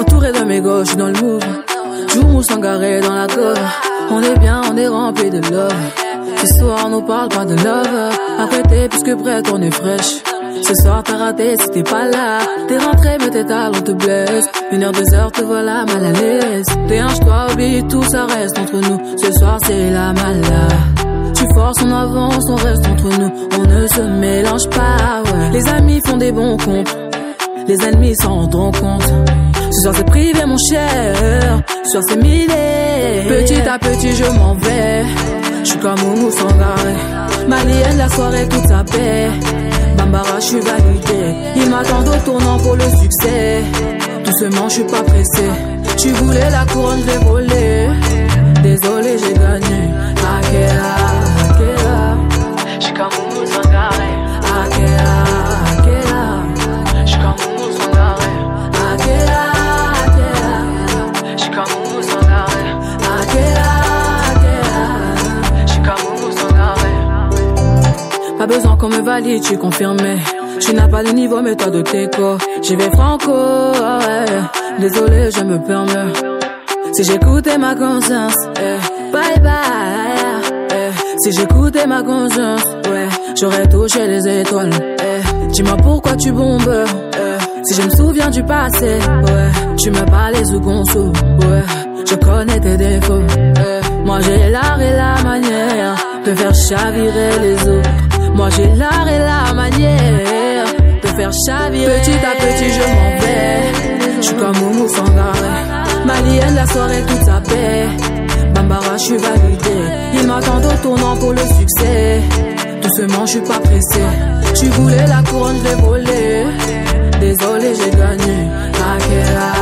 Entouré de mes gauches, je suis dans le move. Joue sangaré dans la cove. On est bien, on est rempli de love. Ce soir, on nous parle pas de love. Arrêtez plus que prête, on est fraîche. Ce soir, t'as raté si t'es pas là. T'es rentré, mais tes talons te blessent. Une heure, deux heures, te voilà mal à l'aise. Déhanche-toi, oublie tout, ça reste entre nous. Ce soir, c'est la malade. Tu forces, on avance, on reste entre nous. On ne se mélange pas. Les amis font des bons comptes. Les ennemis s'en rendront compte. Ce soir c'est privé mon cher, ce soir c'est millé. Petit à petit je m'en vais, je suis comme Moumou Sangaré. Malienne la soirée toute sa paix. Bambara je suis validé, il m'attend au tournant pour le succès. Doucement je suis pas pressé, tu voulais la couronne je l'ai volée. Désolé j'ai gagné, Pas besoin qu'on me valide, je suis confirmé. Je n'ai pas le niveau, mais toi de tes corps. J'y vais franco, ouais. Désolé, je me permets. Si j'écoutais ma conscience, eh, bye bye. eh. Si j'écoutais ma conscience, ouais, j'aurais touché les étoiles. eh. Dis-moi pourquoi tu bombes. Si je me souviens du passé, ouais, tu me parlais sous gonzo, ouais. Je connais tes défauts. Moi j'ai l'art et la manière de faire chavirer les autres. Moi j'ai l'art et la manière de faire chavirer. Petit à petit je m'en vais. Je suis comme Moumou sans arrêt. Malienne la soirée toute sa paix. Bambara, je suis validé. Ils m'attendent au tournant pour le succès. Doucement, je suis pas pressé. Tu voulais la couronne, je l'ai volée. Désolé, j'ai gagné. À